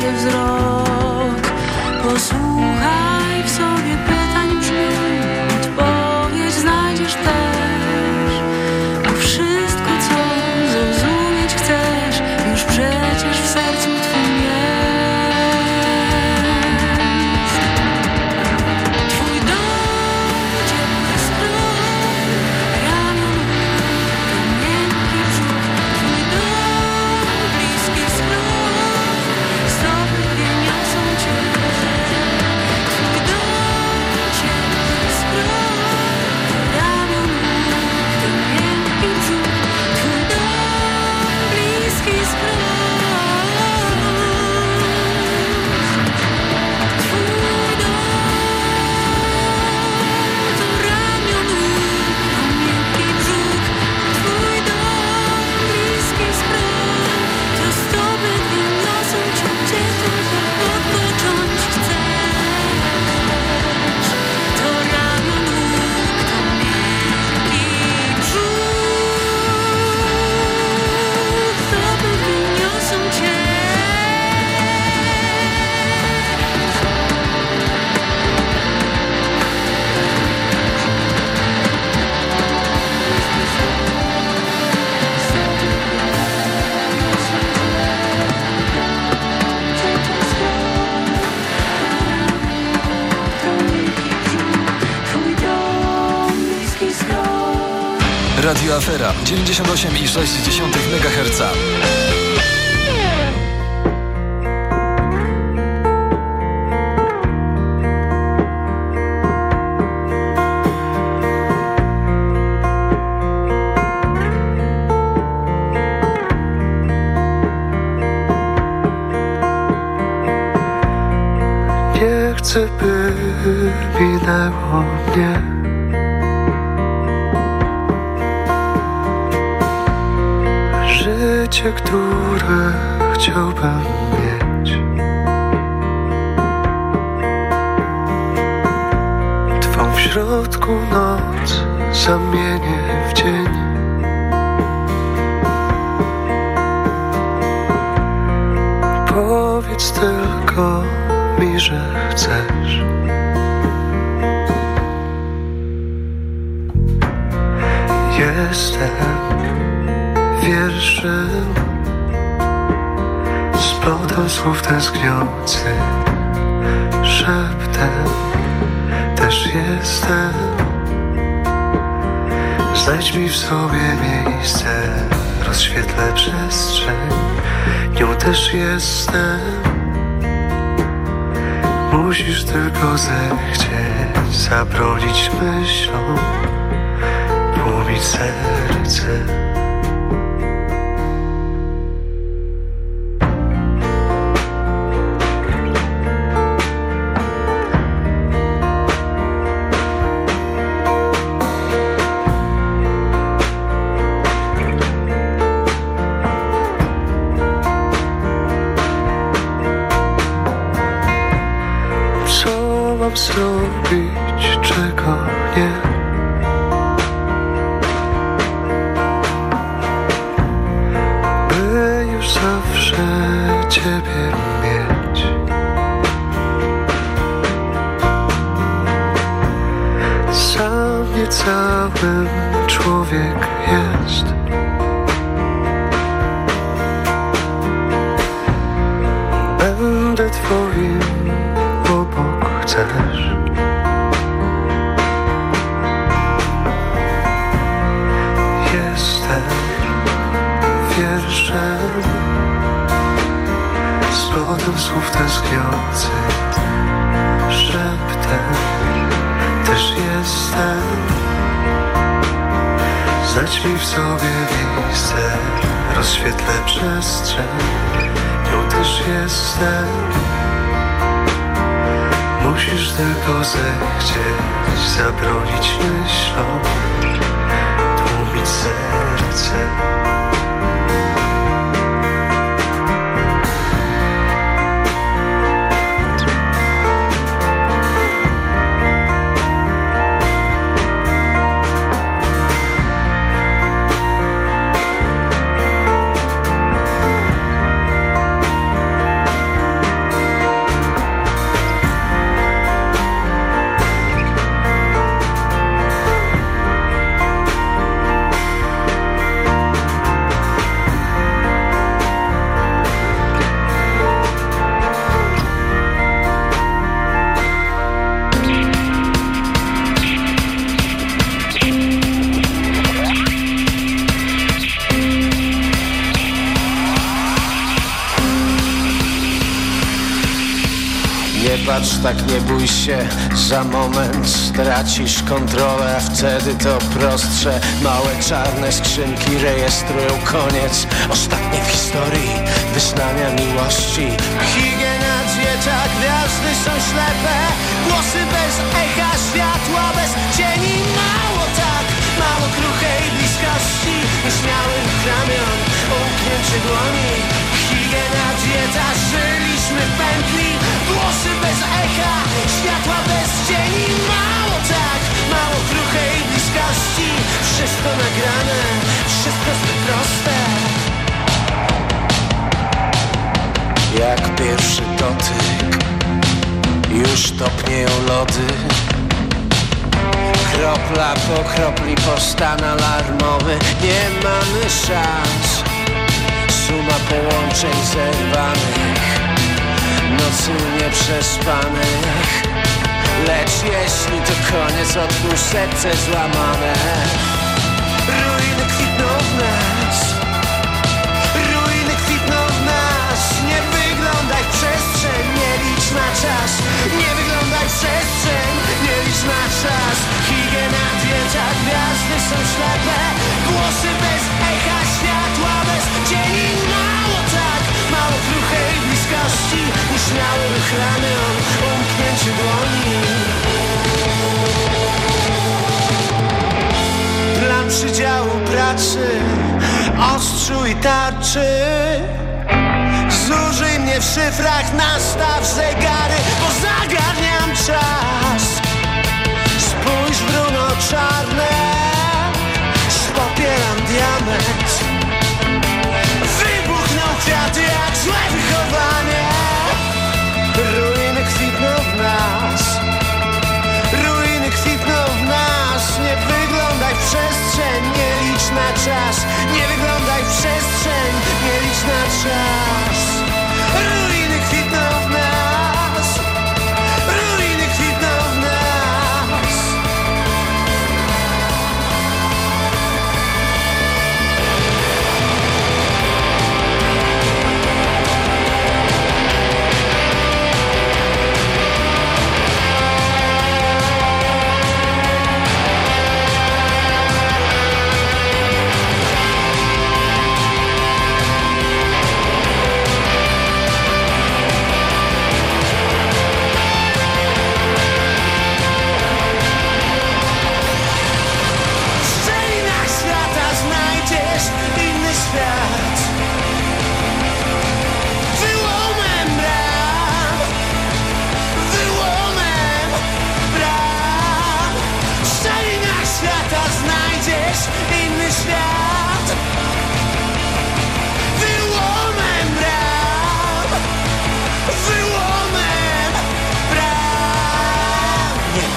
gives it all. Radio Afera 98,6 MHz. Nie chcę, by minęło mnie Życie, które chciałbym mieć Twą w środku noc zamienię w dzień Powiedz tylko mi, że chcesz. Jestem wierszem splotą słów tęskniący szeptem też jestem. Znajdź mi w sobie miejsce rozświetlę przestrzeń nią też jestem. Musisz tylko zechcieć zabronić myślom Tłumić serce Niecałym człowiek jest sobie miejsce Rozświetlę przestrzeń Nią też jestem Musisz tylko zechcieć zabronić myślom, tłumić serce. Tak, nie bój się, za moment stracisz kontrolę, a wtedy to prostsze. Małe czarne skrzynki rejestrują koniec, ostatnie w historii wyznania miłości. Higiena, dieta, gwiazdy są ślepe, głosy bez echa, światła bez cieni, mało tak, mało kruchej bliskości, nieśmiałych ramion, umknięcie dłoni. Higiena, dieta, żyliśmy w pętli, Głosy bez echa, światła bez cieni. Mało tak, mało kruchej bliskości. Wszystko nagrane, wszystko zbyt proste. Jak pierwszy dotyk Już topnieją lody. Kropla po kropli po stan alarmowy. Nie mamy szans suma połączeń zerwanych Nocy nieprzespanych. Lecz jeśli to koniec, otwórz serce złamane. Ruiny kwitną w nas. Ruiny kwitną w nas. Nie wyglądaj przestrzeń, nie licz na czas. Nie wyglądaj przestrzeń, nie licz na czas. Higiena, zdjęcia, gwiazdy są ślepe. Głosy bez echa cieni Mało tak, mało kruchej bliskości. Nieśmiały ruch ramion, umknięcie dłoni. Plan przydziału pracy, ostrzu i tarczy. Zużyj mnie w szyfrach, nastaw zegary Bo zagarniam czas. Spójrz w runo czarne. Popieram diament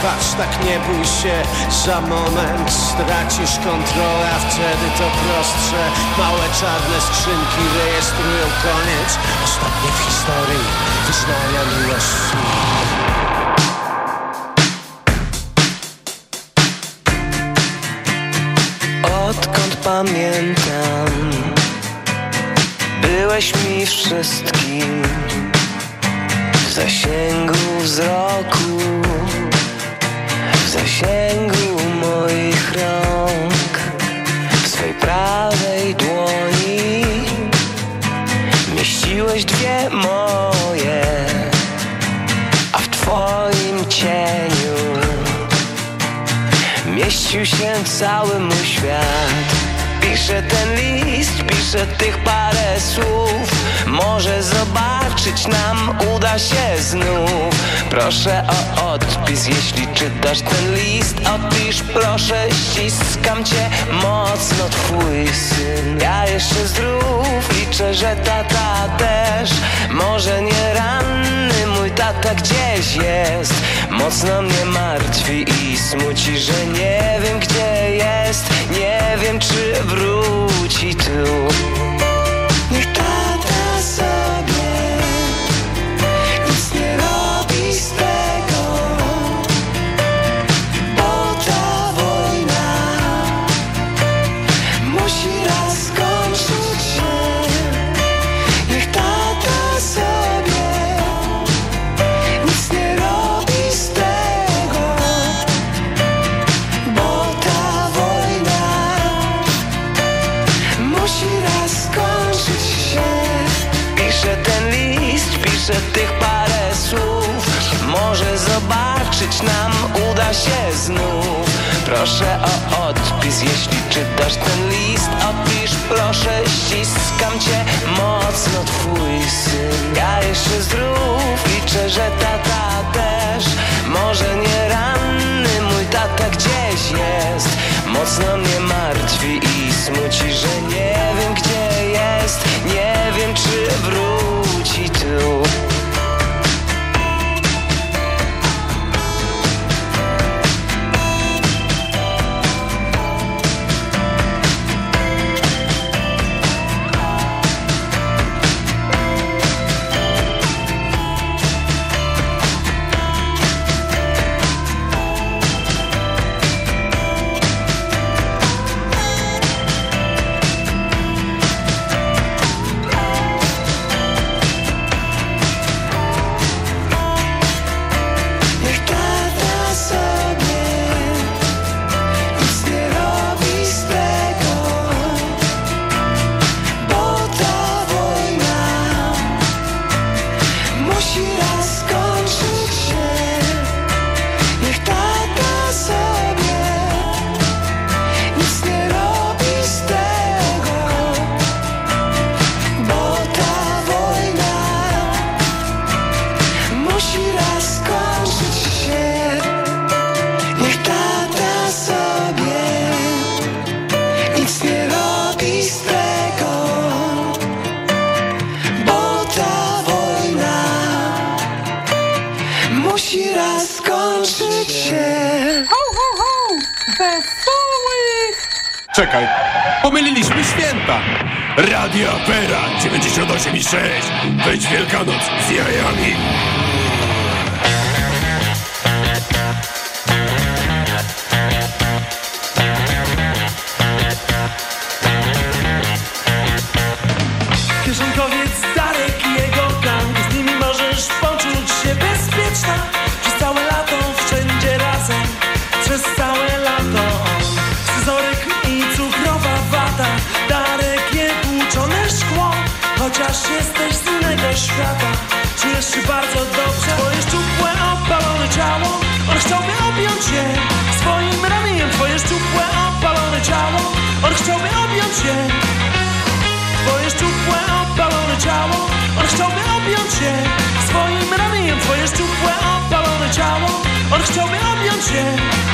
patrz, tak nie bój się Za moment stracisz kontrolę A wtedy to prostsze. Małe czarne skrzynki rejestrują koniec. Ostatnie w historii wyznania miłości. Odkąd pamiętam Byłeś mi wszystkim. W zasięgu wzroku zasięgu moich rąk W swej prawej dłoni. Mieściłeś dwie moje A w twoim cieniu Mieścił się cały mój świat. Piszę ten list, piszę tych parę słów. Może zobaczyć nam uda się znów. Proszę o odpis, jeśli czytasz ten list. Odpisz proszę, ściskam cię mocno twój syn. Ja jeszcze zdrów, liczę, że tata też. Może nie ranny, mój tata gdzieś jest. Mocno mnie martwi i smuci, że nie wiem gdzie jest. Nie wiem czy wróci tu Niech Proszę o odpis, jeśli czytasz ten list. Odpisz proszę, ściskam cię mocno twój syn. Ja jeszcze zdrów, liczę, że tata też. Może nie ranny, mój tata gdzieś jest. Mocno mnie martwi i smuci, że nie wiem gdzie jest. Nie wiem czy wróci tu ciało On chciałby objąć się Swoim ramieniem twoje szczupłe opalone ciało On chciałby objąć się.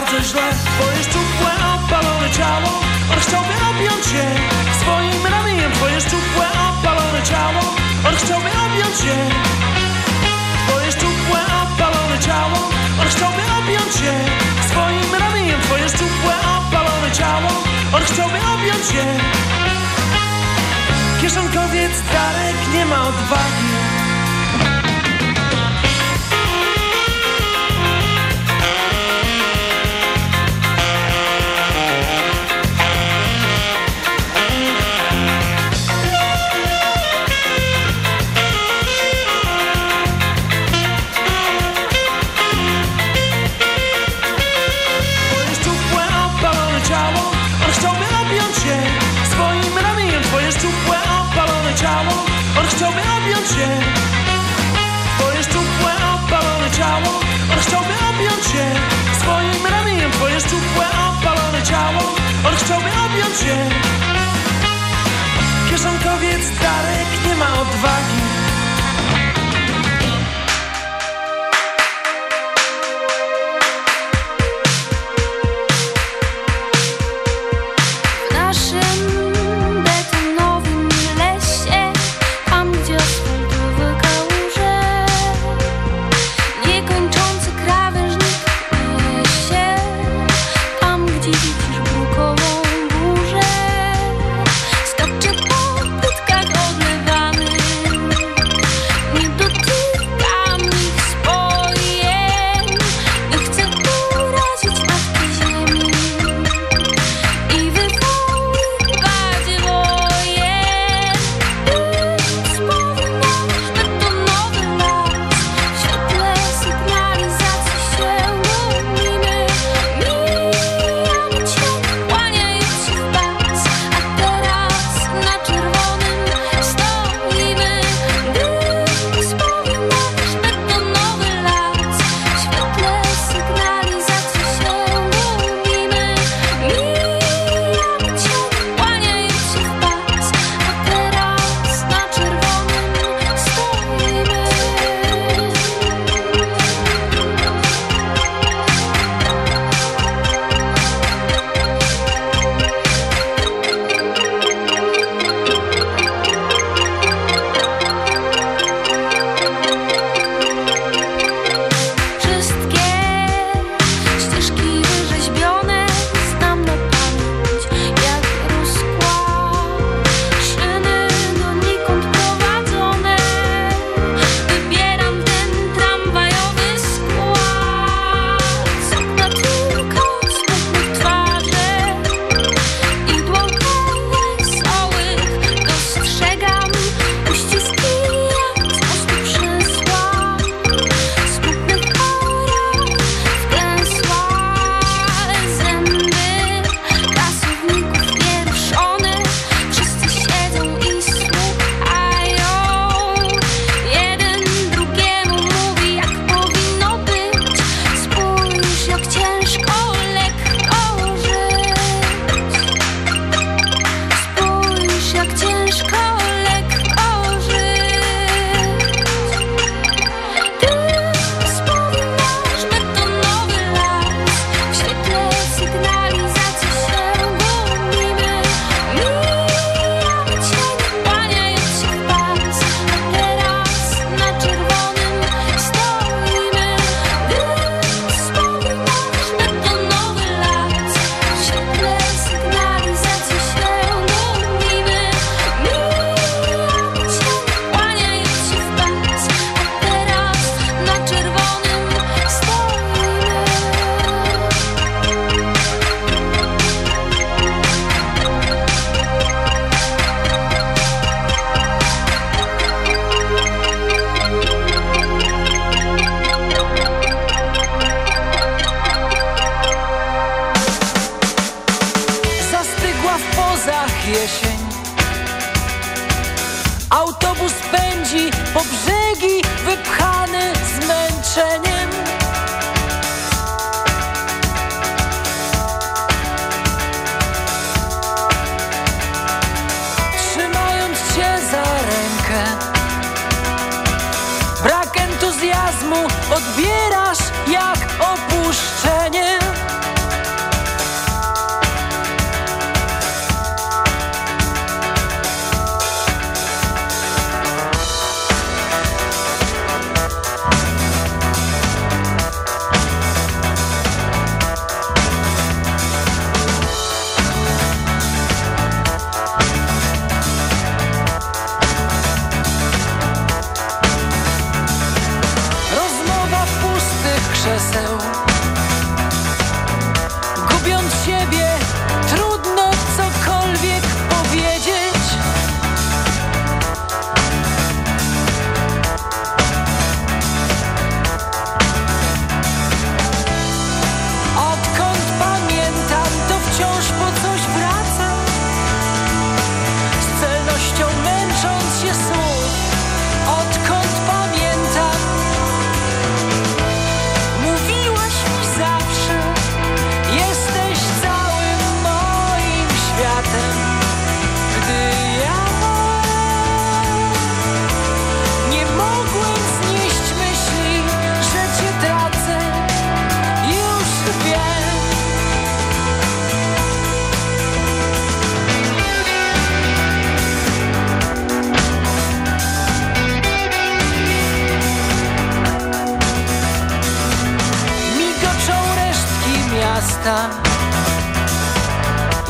bardzo źle Twoje szczupłe, opalone ciało. On chciałby objąć je Swoim ramieniem. Twoje szczupłe, opalone ciało. On chciałby objąć je. Twoje szczupłe, opalone ciało. On chciałby objąć je Swoim ramieniem. Twoje szczupłe, opalone ciało. On chciałby objąć je. Kieszonkowiec Darek nie ma odwagi. cię Kieszonkowiec Darek nie ma odwagi.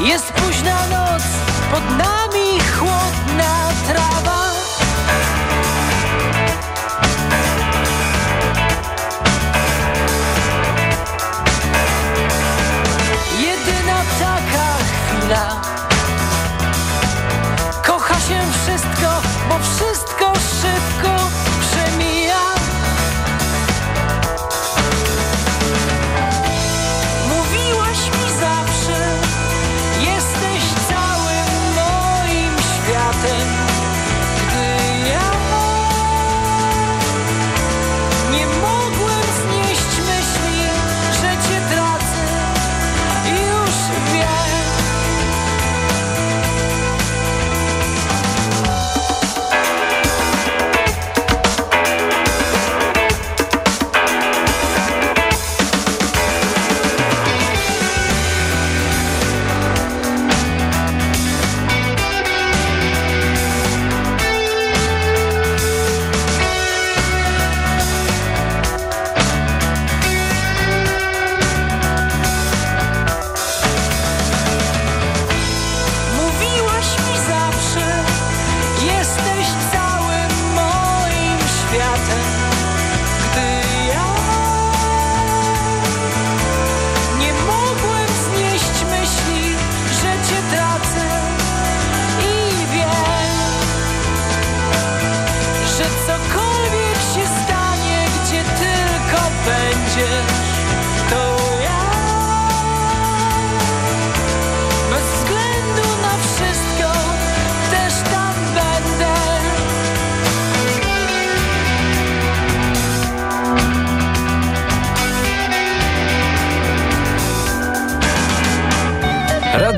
Jest późna noc, pod nami chłodna trawa. Jedyna taka chwila. Kocha się wszystko, bo wszystko szybko.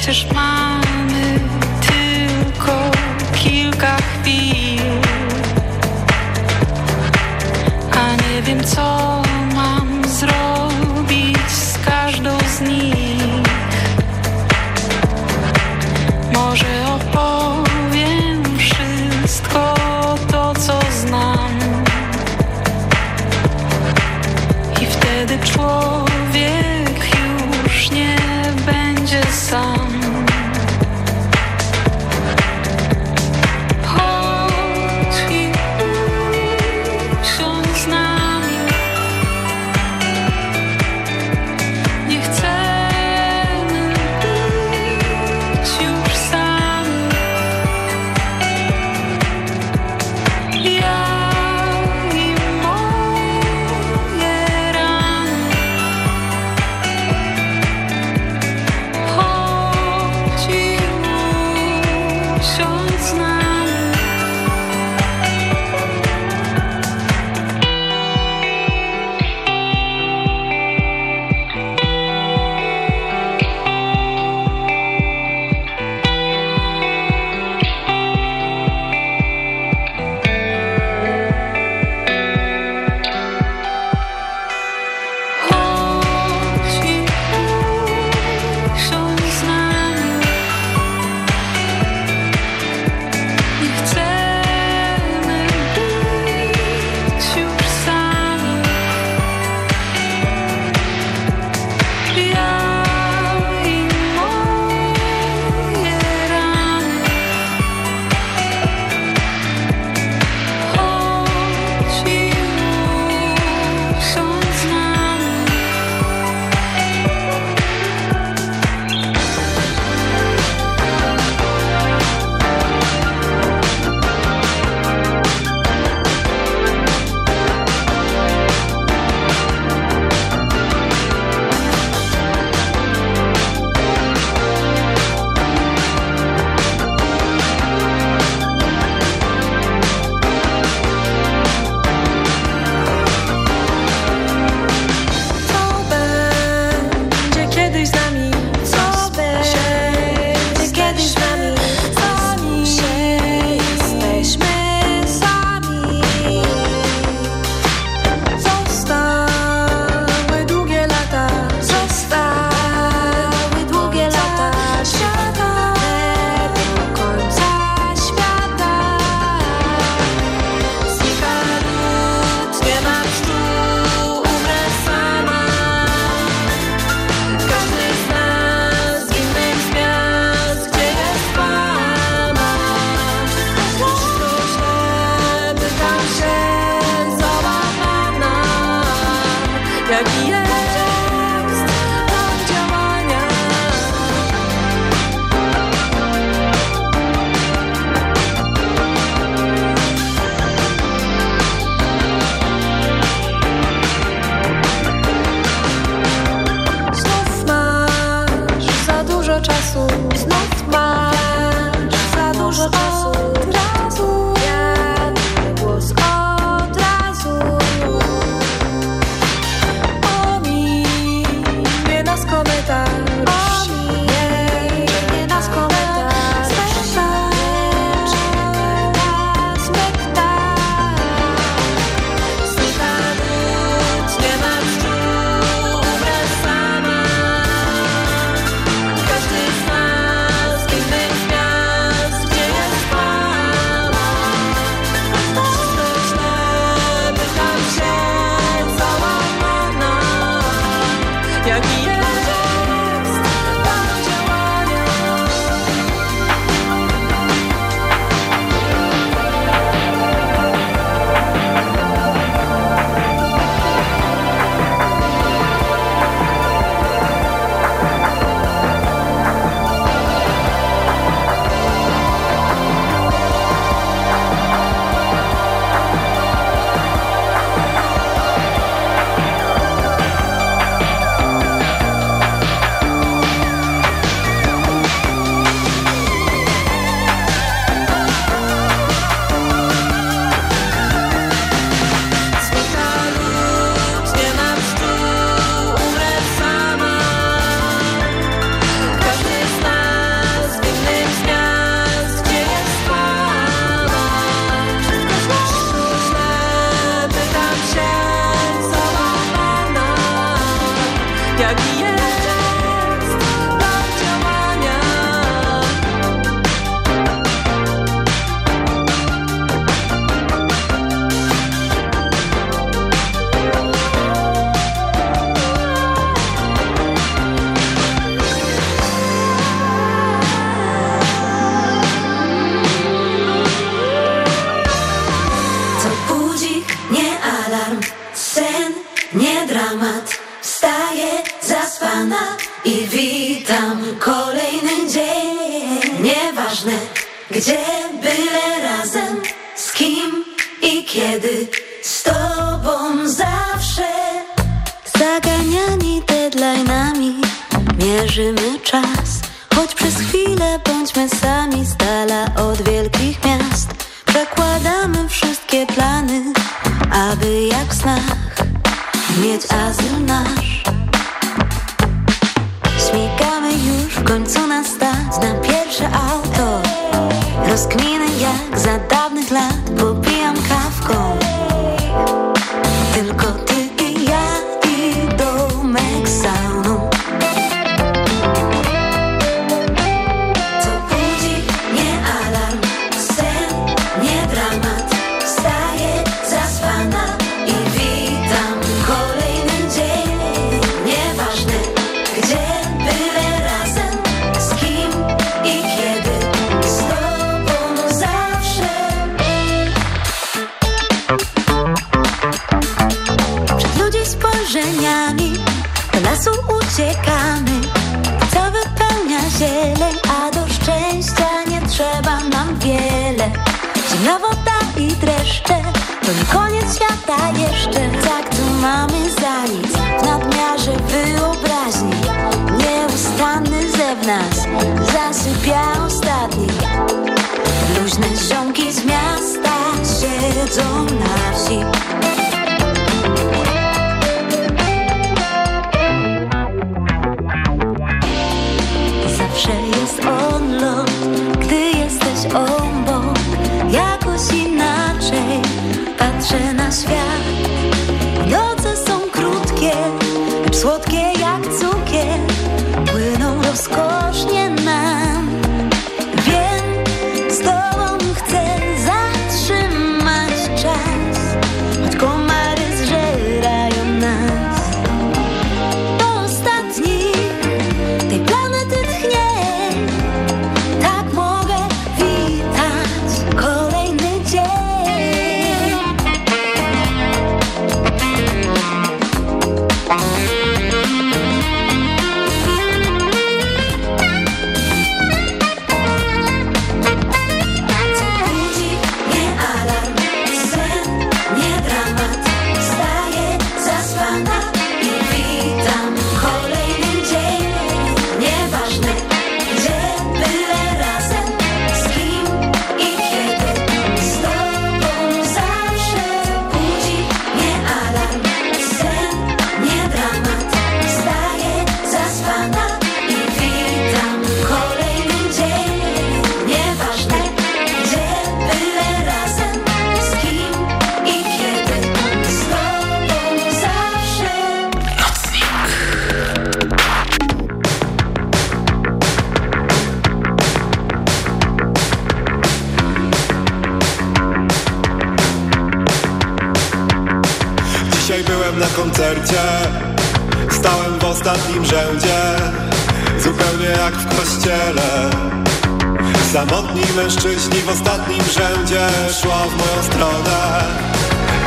przecież mamy tylko kilka chwil. A nie wiem co mam zrobić z każdą z nich. Może alarm, sen, nie dramat. Wstaję zaspana i witam kolejny dzień. Nieważne gdzie, byle razem, z kim i kiedy. Z tobą zawsze. Zaganiani deadline'ami. Mierzymy czas. Choć przez chwilę bądźmy sami. Z dala od wielkich miast. Przekładamy mieć azyl nasz Śmigamy już w końcu na start na pierwsze auto. Rozkminy jak za dawnych lat jeszcze Tak tu mamy za nic, w nadmiarze wyobraźni Nieustanny zew nas zasypia ostatni. Luźne ziomki z miasta siedzą na wsi. Zawsze jest on lot, gdy jesteś obok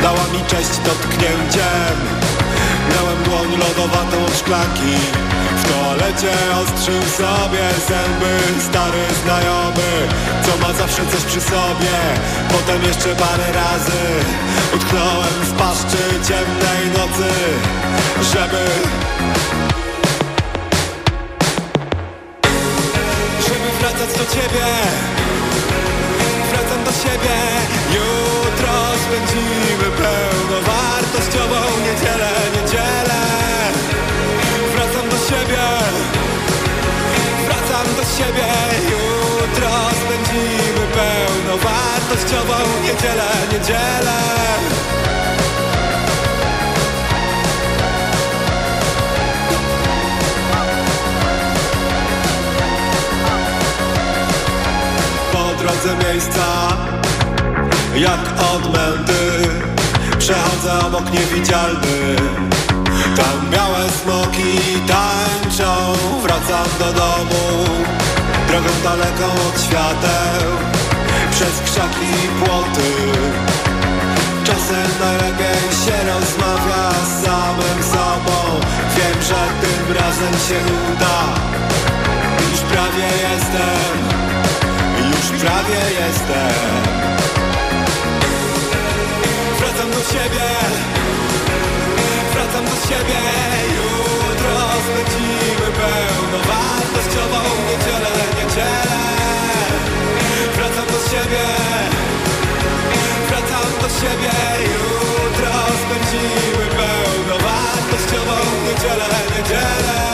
Dała mi cześć dotknięciem. Miałem dłoń lodowatą od szklanki W toalecie ostrzył sobie zęby Stary znajomy, co ma zawsze coś przy sobie. Potem jeszcze parę razy Utknąłem w paszczy ciemnej nocy Żeby Żeby wracać do ciebie. Wracam do siebie spędzimy pełnowartościową niedzielę, niedzielę. Wracam do siebie Wracam do siebie. Jutro spędzimy pełnowartościową niedzielę, niedzielę. Po drodze miejsca jak odmęty Przechodzę obok niewidzialny. Tam białe smoki tańczą Wracam do domu. Drogą daleką od świateł Przez krzaki i płoty. Czasem najlepiej się rozmawia z samym sobą. Wiem, że tym razem się uda. Już prawie jestem Już prawie jestem do Wracam do siebie. Jutro spędzimy pełnowartościową niedzielę, niedzielę. Wracam do siebie. Wracam do siebie. Jutro spędzimy pełnowartościową niedzielę, niedzielę.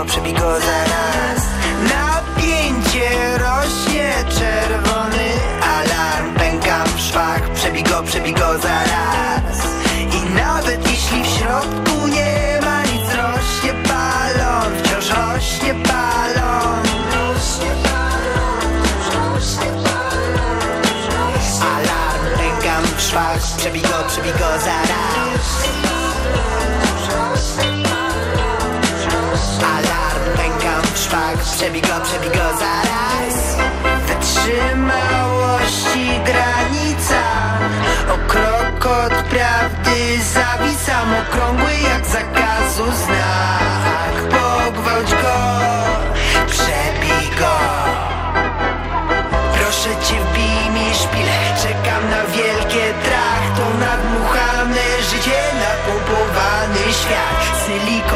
to przebigo za Napięcie rośnie, czerwony alarm Pękam w szwach, przebigo, przebigo za nas I nawet jeśli w środku nie ma nic Rośnie balon, wciąż rośnie balon. Rośnie balon, rośnie balon Alarm, pękam w szwach, przebigo, za przebiegła, przebiegła zaraz. Wytrzymałości granica. O krok od prawdy zawisam Okrągły jak zakazu znak. Pogwałć go, przebij go. Proszę cię wbij mi szpilę. Czekam na wielkie trachtą nadmuchane życie Napopowany świat, sylikon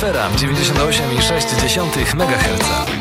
Afera 98,6 MHz.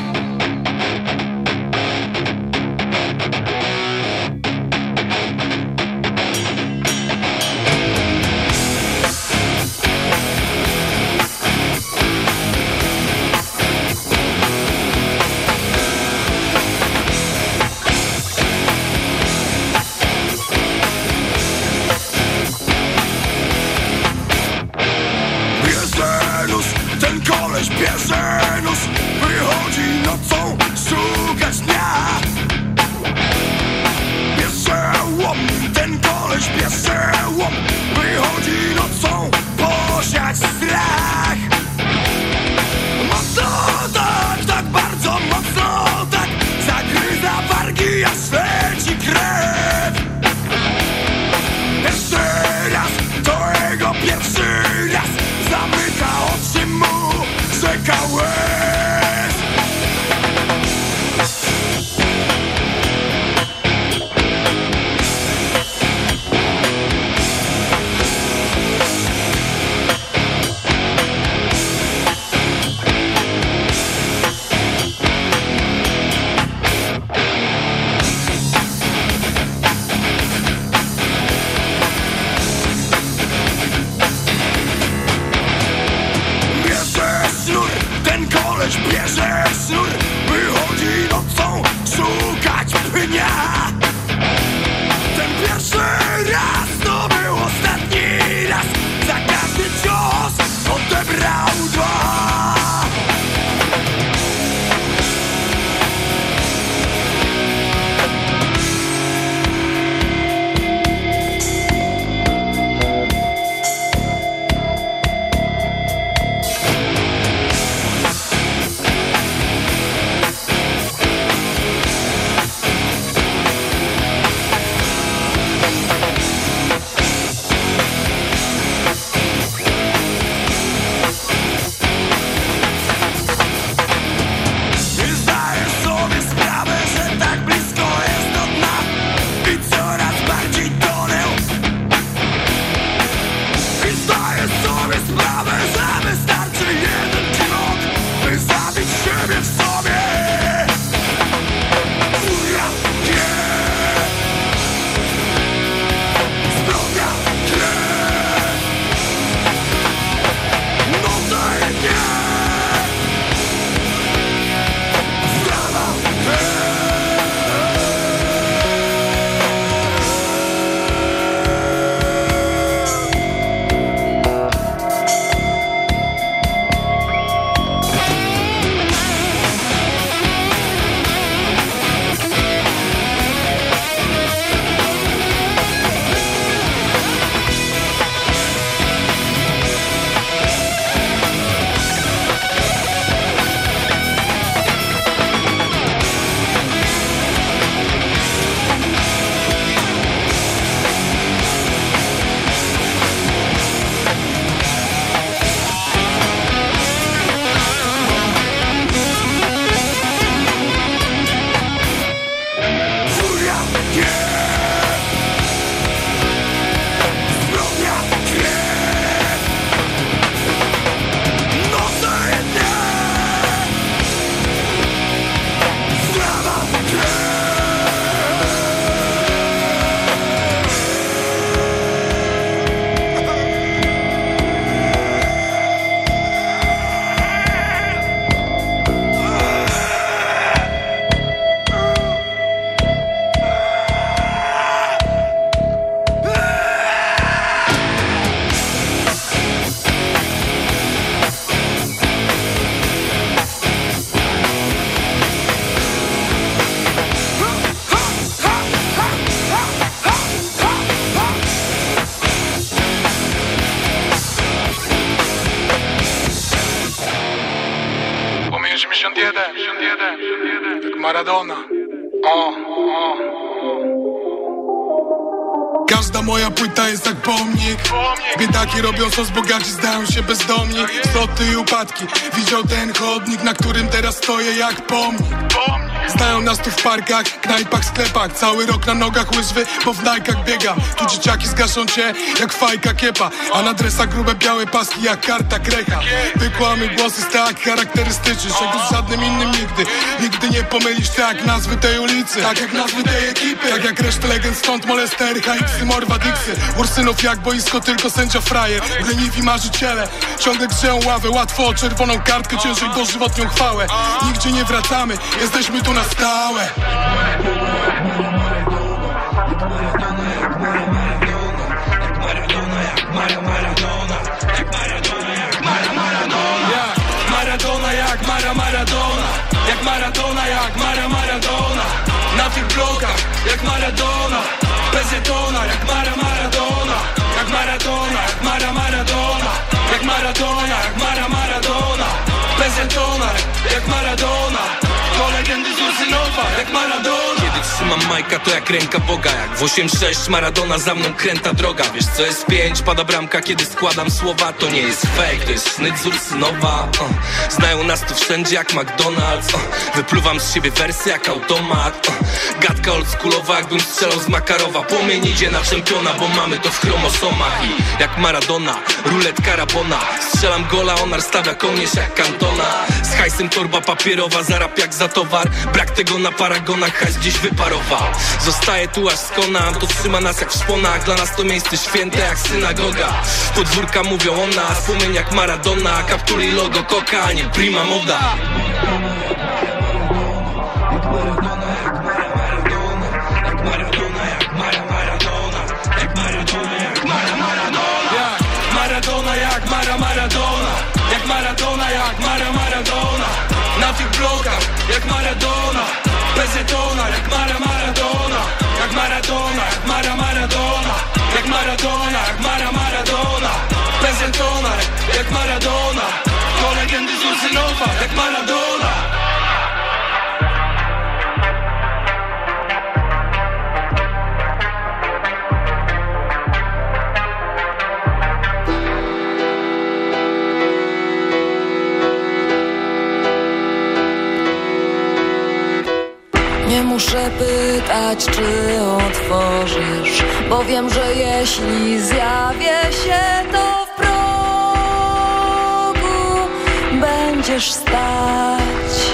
81 Jak Maradona. O, o. Każda moja płyta jest jak pomnik. Biedaki robią sos, bogaci zdają się bezdomni. Tak Wzloty i upadki. Widział ten chodnik, na którym teraz stoję jak pomnik. Znają nas tu w parkach, knajpach, sklepach. Cały rok na nogach łyżwy, bo w najkach biega. Tu dzieciaki zgaszą cię jak fajka kiepa. A na dresach grube białe paski jak karta krecha Wykłamy głosy tak charakterystyczny Czego z żadnym innym nigdy. Nigdy nie pomylisz tak nazwy tej ulicy. Tak jak nazwy tej ekipy. Tak jak resztę legend stąd molester, HX, Morwa, Dixy Ursynów jak boisko, tylko sędzia frajer Leniwi marzyciele, ciągle grzeją ławę. Łatwo o czerwoną kartkę, ciężej dożywotnią chwałę. Nigdzie nie wracamy, jesteśmy tu na stałe. Jak Maradona, jak Mara Maradona Jak Maradona, jak Mara Maradona. Na tych blokach, jak Maradona Bezetona, jak Mara Maradona. Jak Maradona, jak Mara Maradona. Jak Maradona, jak Mara Maradona. Bezetona, jak Maradona To legendy z Ursynowa, jak Maradona Kiedy trzymam majka to jak ręka Boga. Jak w 8-6 Maradona za mną kręta droga. Wiesz co jest 5, pada bramka Kiedy składam słowa. To nie jest fake, to jest sznyt z Ursynowa. Uh. Znają nas tu wszędzie jak McDonald's. Uh. Wypluwam z siebie wersy jak automat. Gadka oldschoolowa jakbym strzelał z Makarowa. Płomień idzie na czempiona, bo mamy to w chromosomach. I jak Maradona, ruletka Rabona Strzelam gola, onar stawia kołnierz jak Kantona Z hajsem torba papierowa, zarab jak za towar. Brak tego na paragonach, hajs gdzieś wyparował Zostaje tu aż skonam, to trzyma nas jak w szponach. Dla nas to miejsce święte jak synagoga. Podwórka mówią o nas, płomień jak Maradona. Kaptury i logo koka, nie prima moda. Maradona, jak Mara Maradona. Na tych blokach, jak Maradona Bezetona, jak Mara Maradona Jak Maradona, jak Mara Maradona Jak Maradona, jak Mara Maradona. Bezetona, jak Maradona. To legendy z Ursynowa, jak Maradona muszę pytać, czy otworzysz, bo wiem, że jeśli zjawię się, to w progu będziesz stać.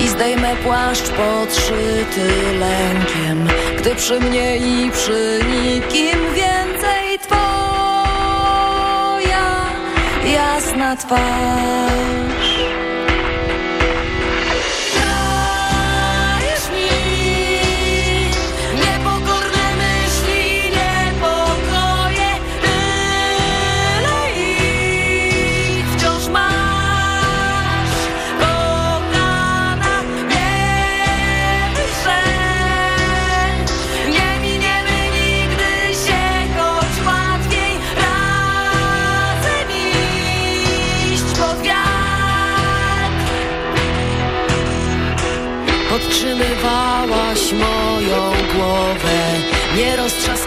I zdejmę płaszcz podszyty lękiem, gdy przy mnie i przy nikim więcej twoja jasna twarz.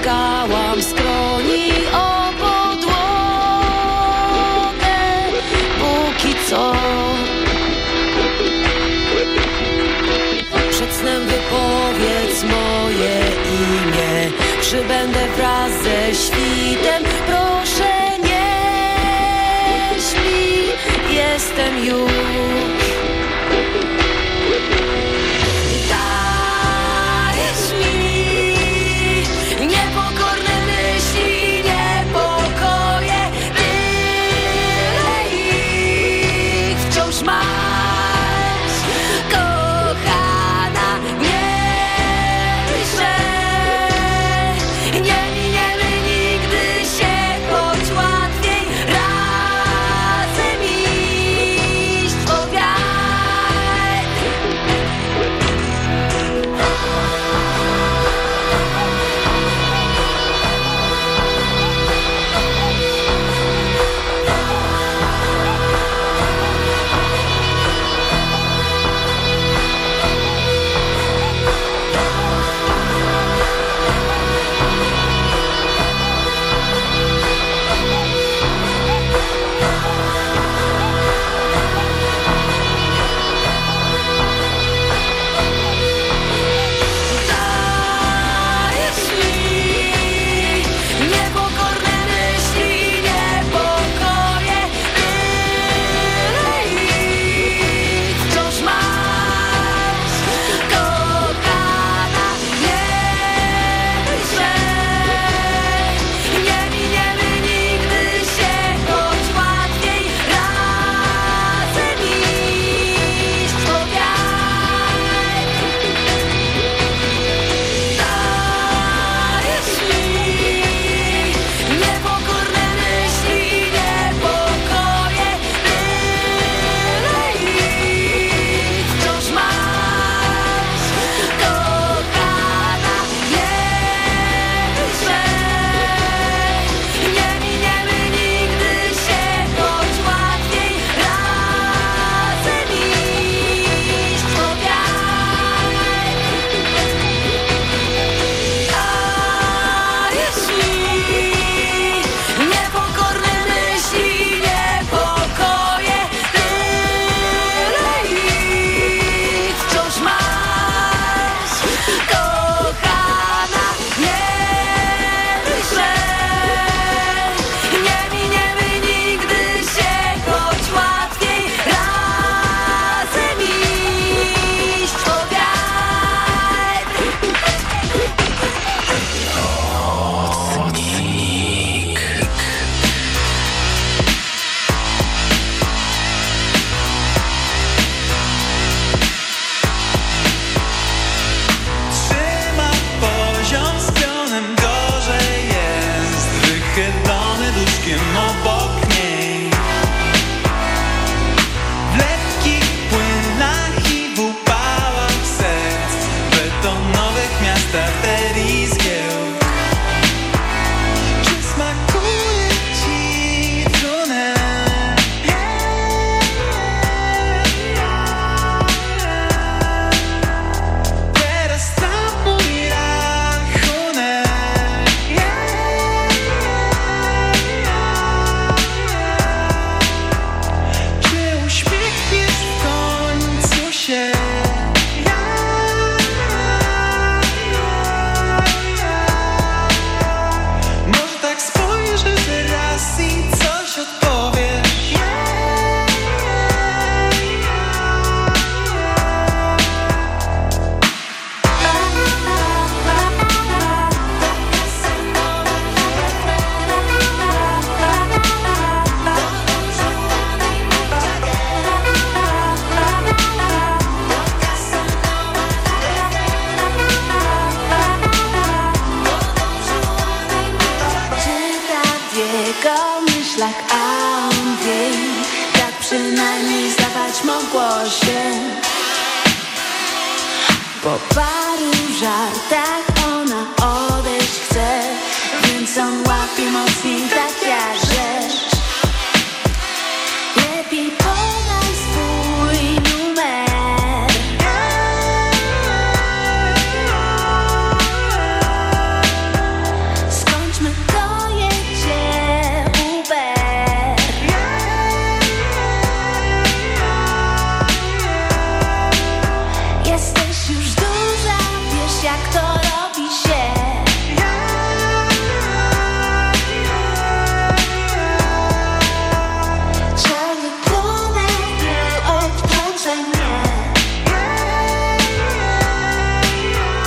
Roztrzaskałam skroni o podłogę. Póki co. Przed snem wypowiedz moje imię. Przybędę wraz ze świtem. Proszę nie śpi. Jestem już